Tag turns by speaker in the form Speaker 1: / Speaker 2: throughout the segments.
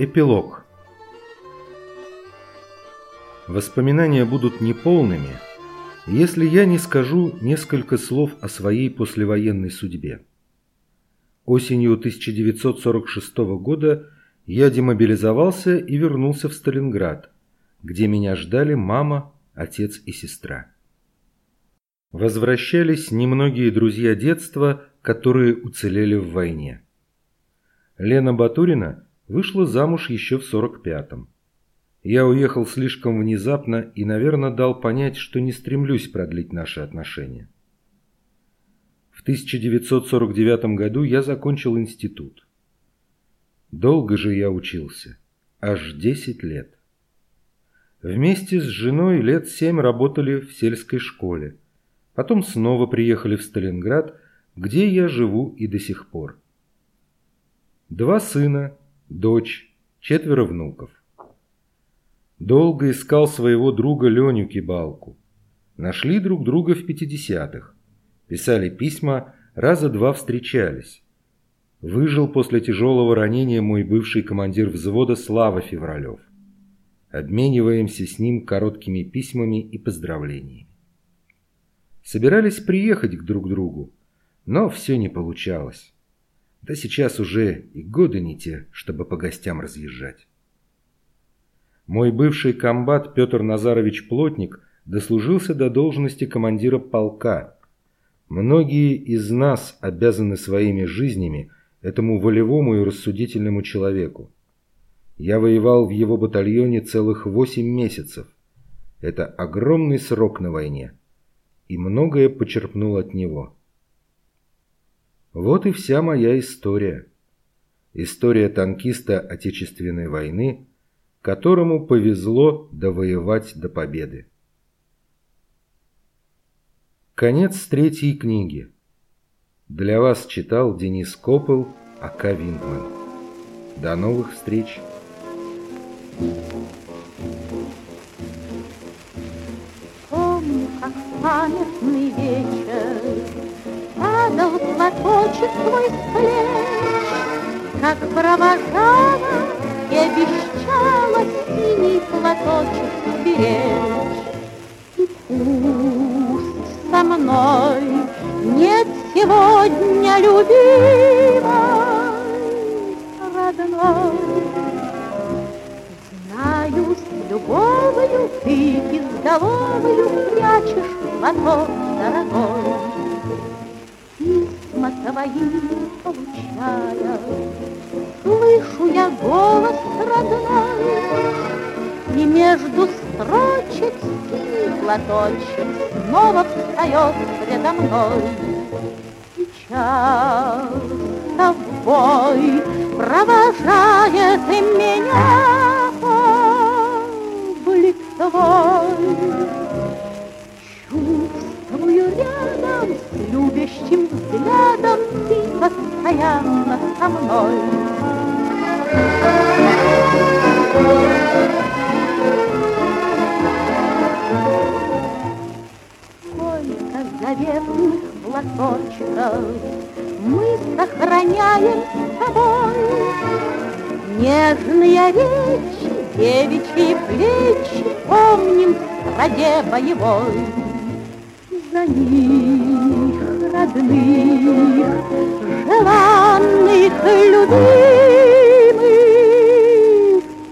Speaker 1: Эпилог Воспоминания будут неполными, если я не скажу несколько слов о своей послевоенной судьбе. Осенью 1946 года я демобилизовался и вернулся в Сталинград, где меня ждали мама, отец и сестра. Возвращались немногие друзья детства, которые уцелели в войне. Лена Батурина вышла замуж еще в 45-м. Я уехал слишком внезапно и, наверное, дал понять, что не стремлюсь продлить наши отношения. В 1949 году я закончил институт. Долго же я учился, аж 10 лет. Вместе с женой лет семь работали в сельской школе. Потом снова приехали в Сталинград, где я живу и до сих пор. Два сына, дочь, четверо внуков. Долго искал своего друга Леню Кибалку. Нашли друг друга в 50-х. Писали письма, раза два встречались. Выжил после тяжелого ранения мой бывший командир взвода Слава Февралев. Обмениваемся с ним короткими письмами и поздравлениями. Собирались приехать к друг другу, но все не получалось. Да сейчас уже и годы не те, чтобы по гостям разъезжать. Мой бывший комбат Петр Назарович Плотник дослужился до должности командира полка. Многие из нас обязаны своими жизнями этому волевому и рассудительному человеку. Я воевал в его батальоне целых восемь месяцев. Это огромный срок на войне. И многое почерпнул от него. Вот и вся моя история. История танкиста Отечественной войны, которому повезло довоевать до победы. Конец третьей книги. Для вас читал Денис Копыл, А.К. Виндман. До новых встреч!
Speaker 2: Помню, как памятный вечер Падал платочек твой плеч, Как провожала и обещала Синий платочек беречь. И пусть со мной нет сегодня любимой, родной, Знаю, с любовью ты безголовою Прячешь платок дорогой. Твои получая, Слышу я голос родной, И между строчек синий платочек Снова встает предо мной. Сейчас тобой провожает постоянно со мной. Сколько заветных платочков Мы сохраняем с тобой. Нежные речи, девичьи плечи Помним в роде боевой. За них родных, желанных, любимых,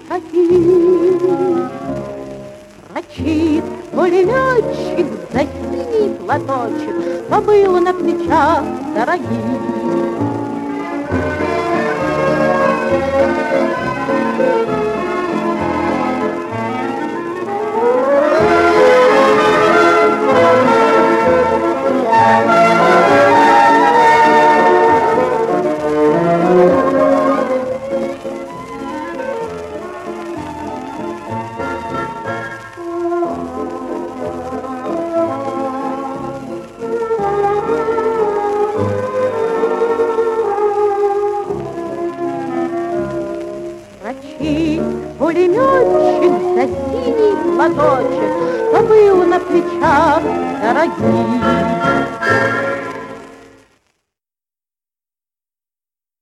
Speaker 2: таких Прочит пулеметчик за синий платочек, Что было на плечах дорогих. Платочек, Что был на плечах дорогих.